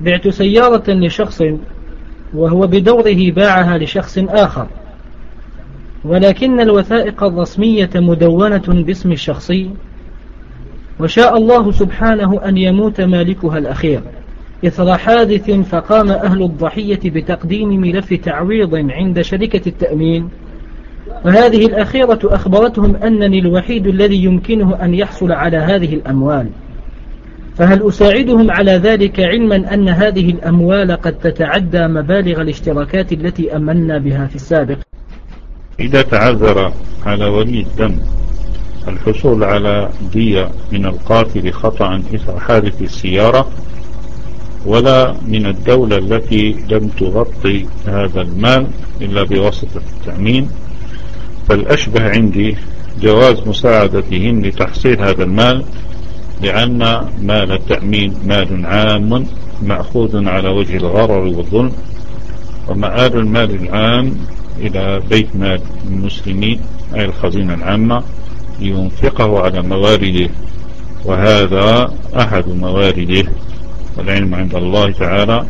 بعت سيارة لشخص وهو بدوره باعها لشخص آخر. ولكن الوثائق الرسمية مدونة باسم الشخصي وشاء الله سبحانه أن يموت مالكها الأخير. إثر حادث فقام أهل الضحية بتقديم ملف تعويض عند شركة التأمين. وهذه الأخيرة أخبرتهم أنني الوحيد الذي يمكنه أن يحصل على هذه الأموال. فهل أساعدهم على ذلك علما أن هذه الأموال قد تتعدى مبالغ الاشتراكات التي أمنا بها في السابق؟ إذا تعذر على ولي الدم الحصول على دية من القاتل خطأ إثر حادث السيارة ولا من الدولة التي لم تغطي هذا المال إلا بواسطة التأمين فالأشبه عندي جواز مساعدتهم لتحصيل هذا المال لأن مال التأمين مال عام مأخوذ على وجه الغرر والظلم ومآل المال العام إلى بيت مال المسلمين أي الخزينة العامة لينفقه على موارده. وهذا أحد موارده والعلم عند الله تعالى.